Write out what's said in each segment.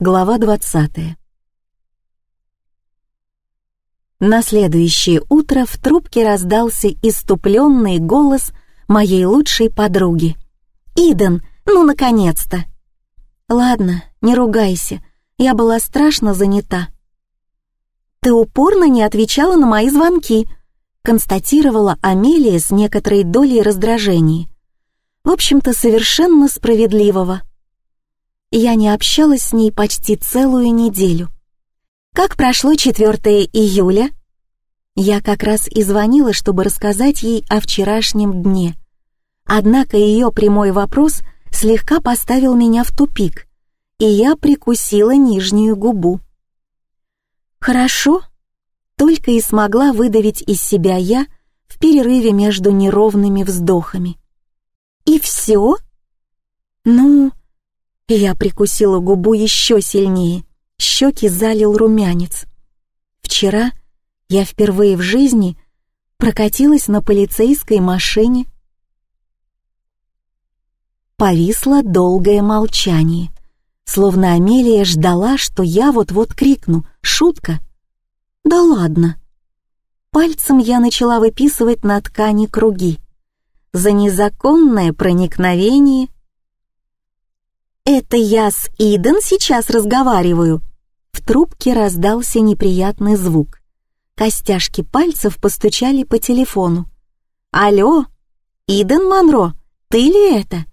Глава 20. На следующее утро в трубке раздался иступленный голос моей лучшей подруги. «Иден, ну, наконец-то!» «Ладно, не ругайся, я была страшно занята». «Ты упорно не отвечала на мои звонки», констатировала Амелия с некоторой долей раздражения. В общем-то, совершенно справедливого я не общалась с ней почти целую неделю. Как прошло 4 июля? Я как раз и звонила, чтобы рассказать ей о вчерашнем дне. Однако ее прямой вопрос слегка поставил меня в тупик, и я прикусила нижнюю губу. «Хорошо», только и смогла выдавить из себя я в перерыве между неровными вздохами. «И все?» «Ну, я прикусила губу еще сильнее, щеки залил румянец. Вчера я впервые в жизни прокатилась на полицейской машине. Повисло долгое молчание, словно Амелия ждала, что я вот-вот крикну «Шутка!» «Да ладно!» Пальцем я начала выписывать на ткани круги. За незаконное проникновение — «Это я с Иден сейчас разговариваю». В трубке раздался неприятный звук. Костяшки пальцев постучали по телефону. «Алло, Иден Монро, ты ли это?»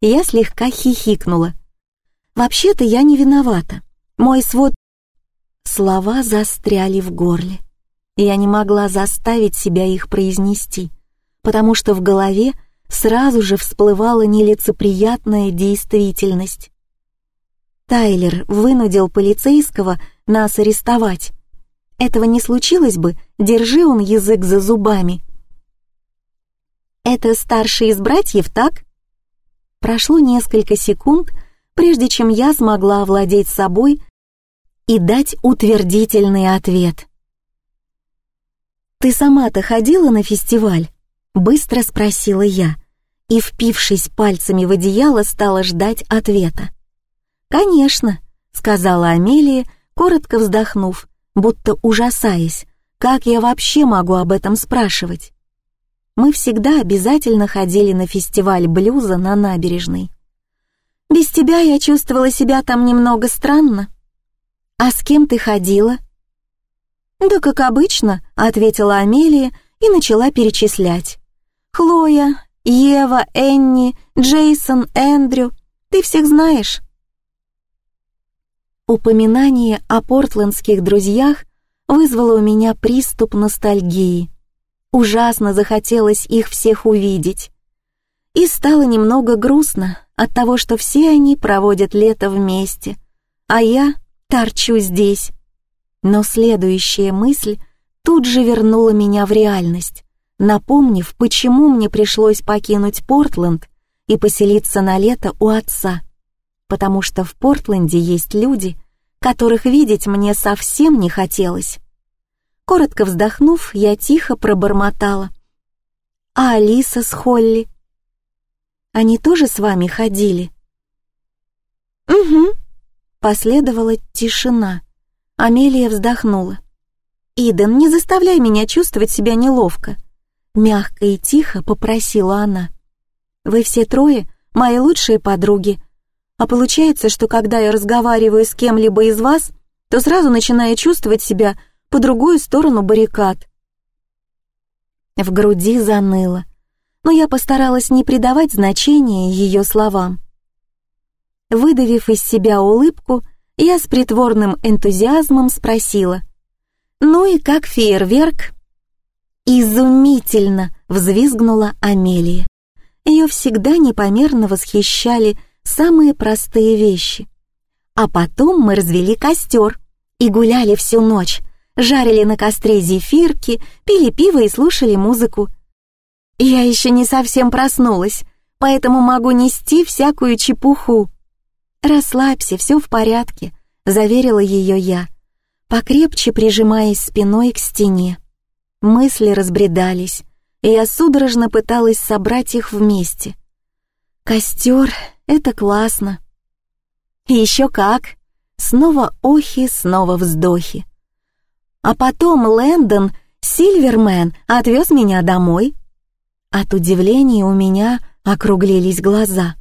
Я слегка хихикнула. «Вообще-то я не виновата. Мой свод...» Слова застряли в горле. Я не могла заставить себя их произнести, потому что в голове сразу же всплывала нелицеприятная действительность. Тайлер вынудил полицейского нас арестовать. Этого не случилось бы, держи он язык за зубами. «Это старший из братьев, так?» Прошло несколько секунд, прежде чем я смогла овладеть собой и дать утвердительный ответ. «Ты сама-то ходила на фестиваль?» — быстро спросила я, и, впившись пальцами в одеяло, стала ждать ответа. «Конечно», — сказала Амелия, коротко вздохнув, будто ужасаясь, как я вообще могу об этом спрашивать. Мы всегда обязательно ходили на фестиваль блюза на набережной. Без тебя я чувствовала себя там немного странно. А с кем ты ходила? Да как обычно, ответила Амелия и начала перечислять. Хлоя, Ева, Энни, Джейсон, Эндрю. Ты всех знаешь?» Упоминание о портландских друзьях вызвало у меня приступ ностальгии. Ужасно захотелось их всех увидеть. И стало немного грустно от того, что все они проводят лето вместе, а я торчу здесь. Но следующая мысль тут же вернула меня в реальность напомнив, почему мне пришлось покинуть Портленд и поселиться на лето у отца. Потому что в Портленде есть люди, которых видеть мне совсем не хотелось. Коротко вздохнув, я тихо пробормотала. «А Алиса с Холли?» «Они тоже с вами ходили?» «Угу», — последовала тишина. Амелия вздохнула. «Иден, не заставляй меня чувствовать себя неловко. Мягко и тихо попросила она. «Вы все трое мои лучшие подруги. А получается, что когда я разговариваю с кем-либо из вас, то сразу начинаю чувствовать себя по другую сторону баррикад». В груди заныло, но я постаралась не придавать значения ее словам. Выдавив из себя улыбку, я с притворным энтузиазмом спросила, «Ну и как фейерверк?» «Изумительно!» — взвизгнула Амелия. Ее всегда непомерно восхищали самые простые вещи. А потом мы развели костер и гуляли всю ночь, жарили на костре зефирки, пили пиво и слушали музыку. Я еще не совсем проснулась, поэтому могу нести всякую чепуху. «Расслабься, все в порядке», — заверила ее я, покрепче прижимаясь спиной к стене. Мысли разбредались, и я судорожно пыталась собрать их вместе. Костер — это классно. «Еще как!» — Снова охи, снова вздохи. А потом Лэндон, Сильвермен, отвез меня домой. От удивления у меня округлились глаза.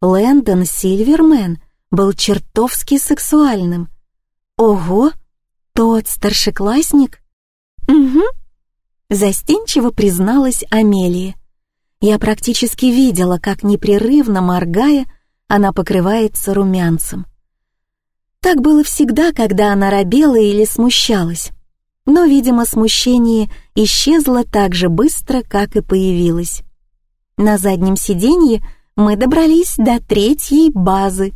Лэндон Сильвермен был чертовски сексуальным. Ого, тот старшеклассник? Угу. Застенчиво призналась Амелия. Я практически видела, как непрерывно моргая, она покрывается румянцем. Так было всегда, когда она робела или смущалась. Но, видимо, смущение исчезло так же быстро, как и появилось. На заднем сиденье мы добрались до третьей базы.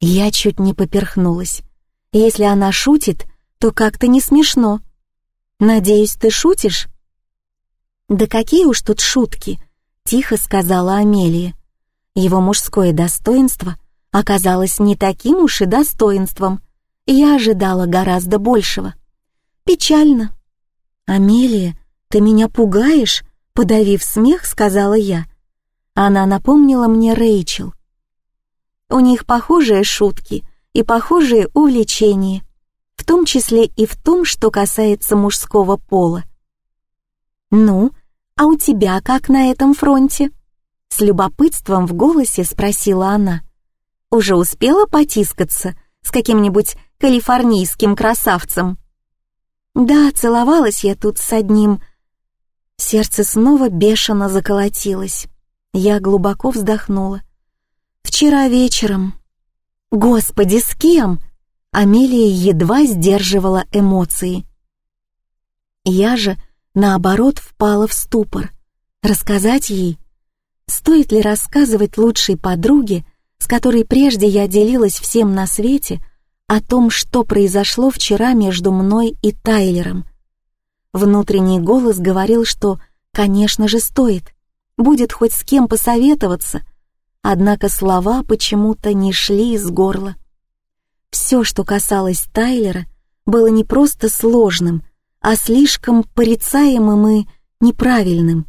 Я чуть не поперхнулась. Если она шутит, то как-то не смешно. «Надеюсь, ты шутишь?» «Да какие уж тут шутки», — тихо сказала Амелия. Его мужское достоинство оказалось не таким уж и достоинством. Я ожидала гораздо большего. Печально. «Амелия, ты меня пугаешь?» — подавив смех, сказала я. Она напомнила мне Рэйчел. У них похожие шутки и похожие увлечения, том числе и в том, что касается мужского пола. «Ну, а у тебя как на этом фронте?» С любопытством в голосе спросила она. «Уже успела потискаться с каким-нибудь калифорнийским красавцем?» «Да, целовалась я тут с одним...» Сердце снова бешено заколотилось. Я глубоко вздохнула. «Вчера вечером...» «Господи, с кем?» Амелия едва сдерживала эмоции. Я же, наоборот, впала в ступор. Рассказать ей Стоит ли рассказывать лучшей подруге, с которой прежде я делилась всем на свете, о том, что произошло вчера между мной и Тайлером? Внутренний голос говорил, что, конечно же, стоит, будет хоть с кем посоветоваться, однако слова почему-то не шли из горла. Все, что касалось Тайлера, было не просто сложным, а слишком порицаемым и неправильным.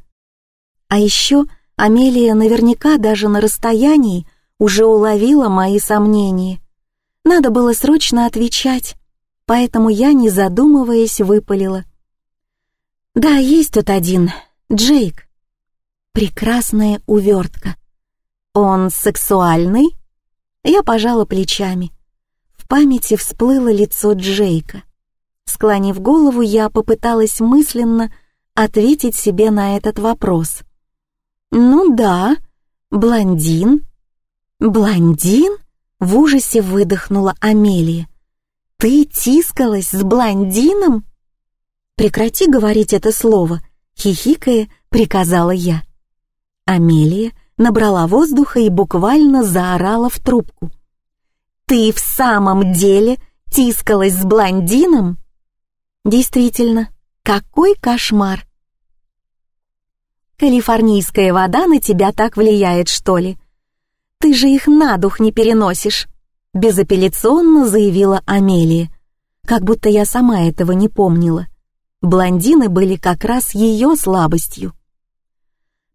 А еще Амелия наверняка даже на расстоянии уже уловила мои сомнения. Надо было срочно отвечать, поэтому я, не задумываясь, выпалила. «Да, есть тут один, Джейк. Прекрасная увертка. Он сексуальный?» Я пожала плечами. В памяти всплыло лицо Джейка. Склонив голову, я попыталась мысленно ответить себе на этот вопрос. «Ну да, блондин». «Блондин?» — в ужасе выдохнула Амелия. «Ты тискалась с блондином?» «Прекрати говорить это слово», — хихикая, приказала я. Амелия набрала воздуха и буквально заорала в трубку. «Ты в самом деле тискалась с блондином?» «Действительно, какой кошмар!» Калифорнийская вода на тебя так влияет, что ли? Ты же их на дух не переносишь», — безапелляционно заявила Амелия, как будто я сама этого не помнила. Блондины были как раз ее слабостью.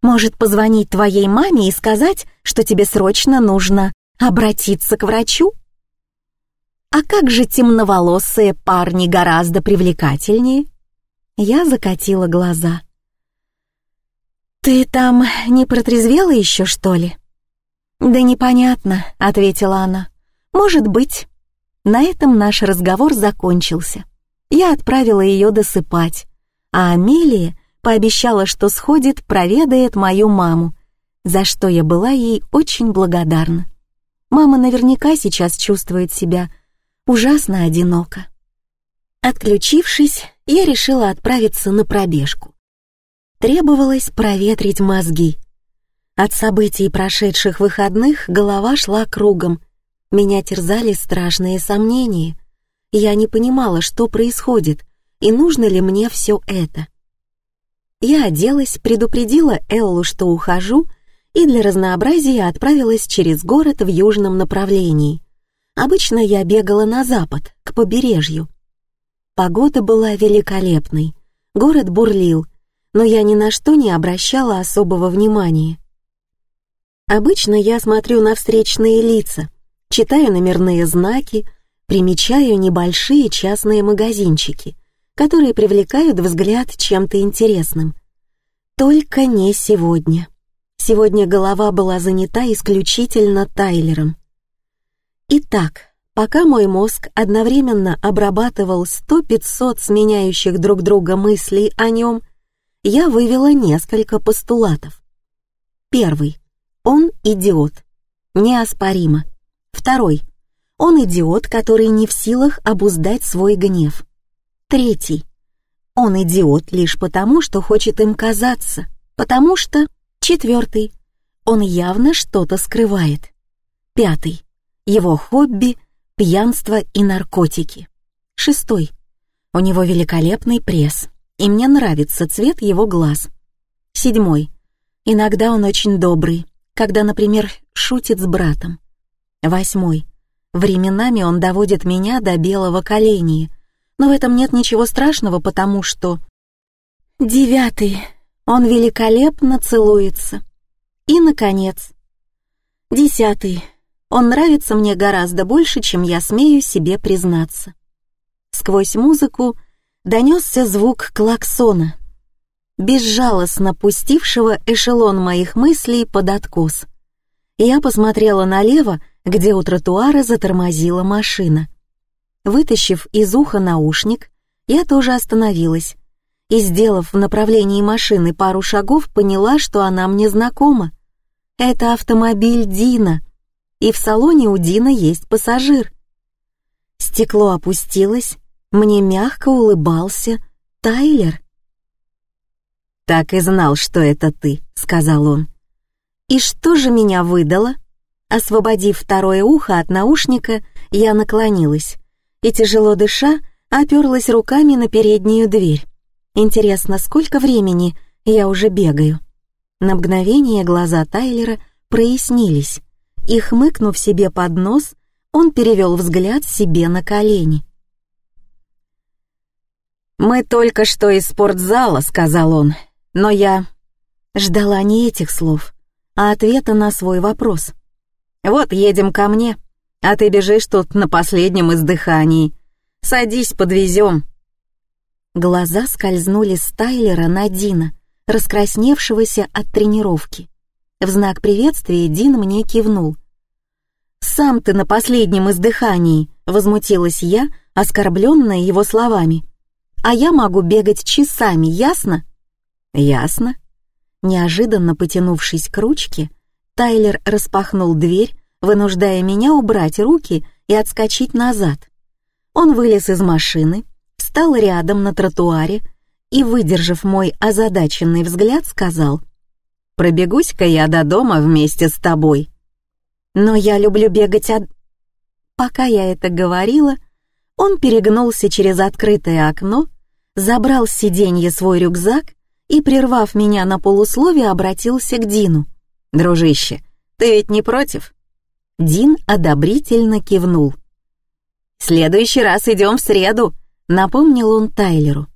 «Может, позвонить твоей маме и сказать, что тебе срочно нужно обратиться к врачу?» «А как же темноволосые парни гораздо привлекательнее?» Я закатила глаза. «Ты там не протрезвела еще, что ли?» «Да непонятно», — ответила она. «Может быть». На этом наш разговор закончился. Я отправила ее досыпать, а Амелия пообещала, что сходит, проведает мою маму, за что я была ей очень благодарна. Мама наверняка сейчас чувствует себя ужасно одиноко. Отключившись, я решила отправиться на пробежку требовалось проветрить мозги. От событий прошедших выходных голова шла кругом. Меня терзали страшные сомнения. Я не понимала, что происходит и нужно ли мне все это. Я оделась, предупредила Эллу, что ухожу, и для разнообразия отправилась через город в южном направлении. Обычно я бегала на запад, к побережью. Погода была великолепной. Город бурлил, но я ни на что не обращала особого внимания. Обычно я смотрю на встречные лица, читаю номерные знаки, примечаю небольшие частные магазинчики, которые привлекают взгляд чем-то интересным. Только не сегодня. Сегодня голова была занята исключительно Тайлером. Итак, пока мой мозг одновременно обрабатывал сто-пятьсот сменяющих друг друга мыслей о нем, я вывела несколько постулатов. Первый. Он идиот. Неоспоримо. Второй. Он идиот, который не в силах обуздать свой гнев. Третий. Он идиот лишь потому, что хочет им казаться, потому что... Четвертый. Он явно что-то скрывает. Пятый. Его хобби — пьянство и наркотики. Шестой. У него великолепный пресс, и мне нравится цвет его глаз. Седьмой. Иногда он очень добрый, когда, например, шутит с братом. Восьмой. Временами он доводит меня до белого коленя, но в этом нет ничего страшного, потому что... Девятый. Он великолепно целуется. И, наконец, десятый. Он нравится мне гораздо больше, чем я смею себе признаться. Сквозь музыку донесся звук клаксона, безжалостно пустившего эшелон моих мыслей под откос. Я посмотрела налево, где у тротуара затормозила машина. Вытащив из уха наушник, я тоже остановилась и, сделав в направлении машины пару шагов, поняла, что она мне знакома. Это автомобиль Дина, и в салоне у Дина есть пассажир. Стекло опустилось, мне мягко улыбался Тайлер. «Так и знал, что это ты», — сказал он. «И что же меня выдало?» Освободив второе ухо от наушника, я наклонилась и, тяжело дыша, оперлась руками на переднюю дверь. Интересно, сколько времени я уже бегаю? На мгновение глаза Тайлера прояснились, и, хмыкнув себе под нос, он перевел взгляд себе на колени. «Мы только что из спортзала», — сказал он, — «но я...» Ждала не этих слов, а ответа на свой вопрос. «Вот едем ко мне, а ты бежишь тут на последнем издыхании. Садись, подвезем». Глаза скользнули с Тайлера на Дина, раскрасневшегося от тренировки. В знак приветствия Дин мне кивнул. «Сам ты на последнем издыхании», — возмутилась я, оскорбленная его словами. «А я могу бегать часами, ясно?» «Ясно». Неожиданно потянувшись к ручке, Тайлер распахнул дверь, вынуждая меня убрать руки и отскочить назад. Он вылез из машины, встал рядом на тротуаре и, выдержав мой озадаченный взгляд, сказал «Пробегусь-ка я до дома вместе с тобой». «Но я люблю бегать от...» Пока я это говорила, он перегнулся через открытое окно, забрал с сиденья свой рюкзак и, прервав меня на полусловие, обратился к Дину. «Дружище, ты ведь не против?» Дин одобрительно кивнул. «Следующий раз идем в среду», — напомнил он Тайлеру.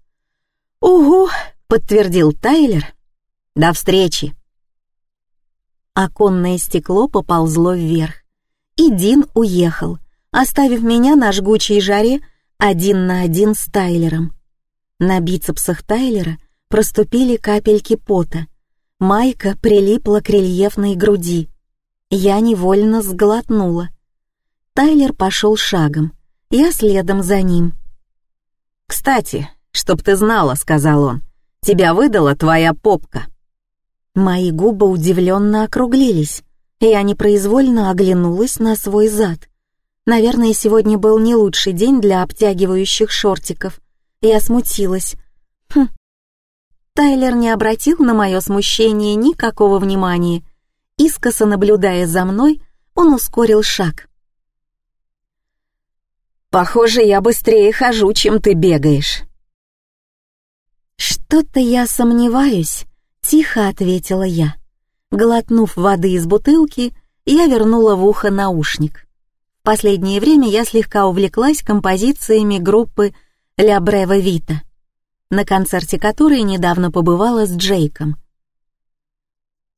«Угу», — подтвердил Тайлер. «До встречи». Оконное стекло поползло вверх, и Дин уехал, оставив меня на жгучей жаре один на один с Тайлером. На бицепсах Тайлера проступили капельки пота. Майка прилипла к рельефной груди. Я невольно сглотнула. Тайлер пошел шагом, я следом за ним. «Кстати, чтоб ты знала», — сказал он, — «тебя выдала твоя попка». Мои губы удивленно округлились, и я непроизвольно оглянулась на свой зад. Наверное, сегодня был не лучший день для обтягивающих шортиков. Я смутилась. Хм. Тайлер не обратил на мое смущение никакого внимания. Искоса наблюдая за мной, он ускорил шаг. Похоже, я быстрее хожу, чем ты бегаешь». «Что-то я сомневаюсь», — тихо ответила я. Глотнув воды из бутылки, я вернула в ухо наушник. В последнее время я слегка увлеклась композициями группы «Ля Брева Вита», на концерте которой недавно побывала с Джейком.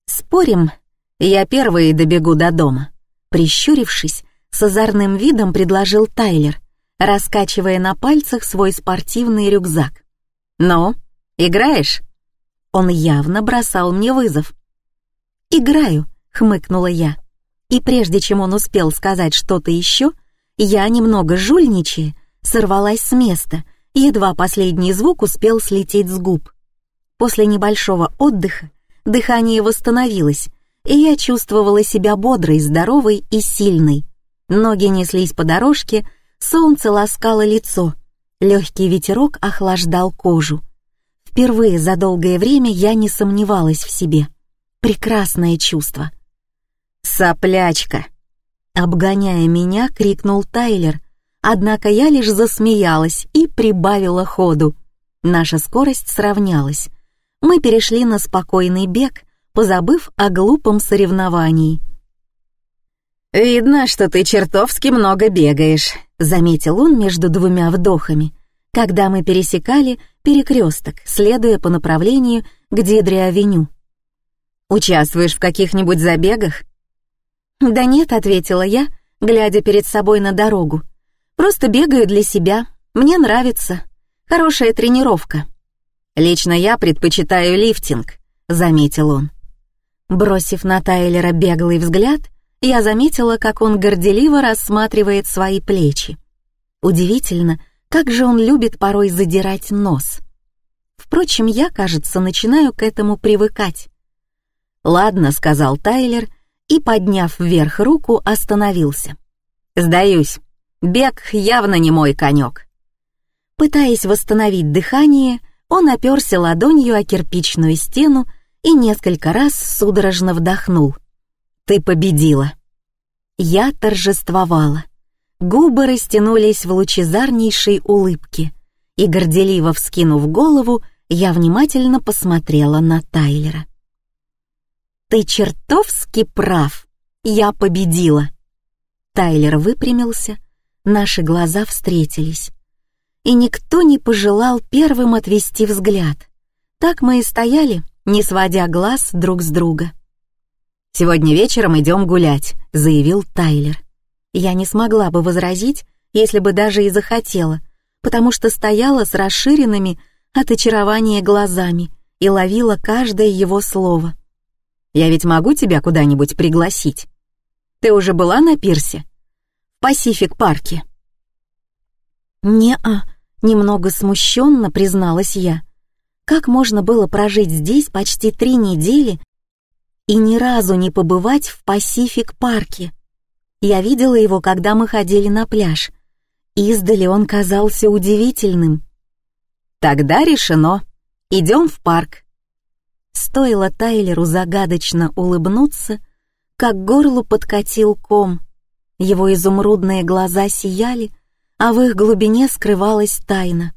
«Спорим, я первый добегу до дома», — прищурившись, с озорным видом предложил Тайлер. раскачивая на пальцах свой спортивный рюкзак. «Ну, играешь?» Он явно бросал мне вызов. «Играю», — хмыкнула я. И прежде чем он успел сказать что-то еще, я, немного жульничая, сорвалась с места, едва последний звук успел слететь с губ. После небольшого отдыха дыхание восстановилось, и я чувствовала себя бодрой, здоровой и сильной. Ноги неслись по дорожке, солнце ласкало лицо, легкий ветерок охлаждал кожу. Впервые за долгое время я не сомневалась в себе. Прекрасное чувство. «Соплячка!» Обгоняя меня, крикнул Тайлер, однако я лишь засмеялась и прибавила ходу. Наша скорость сравнялась. Мы перешли на спокойный бег, позабыв о глупом соревновании. «Видно, что ты чертовски много бегаешь», — заметил он между двумя вдохами, когда мы пересекали перекресток, следуя по направлению к Дидре-авеню. «Участвуешь в каких-нибудь забегах?» «Да нет», — ответила я, глядя перед собой на дорогу. «Просто бегаю для себя. Мне нравится. Хорошая тренировка». «Лично я предпочитаю лифтинг», — заметил он. Бросив на Тайлера беглый взгляд, я заметила, как он горделиво рассматривает свои плечи. Удивительно, как же он любит порой задирать нос. Впрочем, я, кажется, начинаю к этому привыкать. «Ладно», — сказал Тайлер, и, подняв вверх руку, остановился. «Сдаюсь, бег явно не мой конек». Пытаясь восстановить дыхание, он оперся ладонью о кирпичную стену и несколько раз судорожно вдохнул. «Ты победила!» Я торжествовала. Губы растянулись в лучезарнейшей улыбке, и, горделиво вскинув голову, я внимательно посмотрела на Тайлера. «Ты чертовски прав! Я победила!» Тайлер выпрямился, наши глаза встретились. И никто не пожелал первым отвести взгляд. Так мы и стояли, не сводя глаз друг с друга. «Сегодня вечером идем гулять», — заявил Тайлер. Я не смогла бы возразить, если бы даже и захотела, потому что стояла с расширенными от очарования глазами и ловила каждое его слово. «Я ведь могу тебя куда-нибудь пригласить? Ты уже была на пирсе? В Пасифик-парке?» «Не-а», немного смущенно призналась я. Как можно было прожить здесь почти три недели и ни разу не побывать в Пасифик-парке? Я видела его, когда мы ходили на пляж. Издали он казался удивительным. «Тогда решено. Идем в парк». Стоило Тайлеру загадочно улыбнуться, как горлу подкатил ком. Его изумрудные глаза сияли, а в их глубине скрывалась тайна.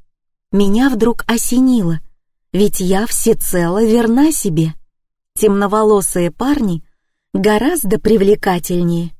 Меня вдруг осенило — ведь я всецело верна себе. Темноволосые парни гораздо привлекательнее.